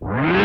Bye.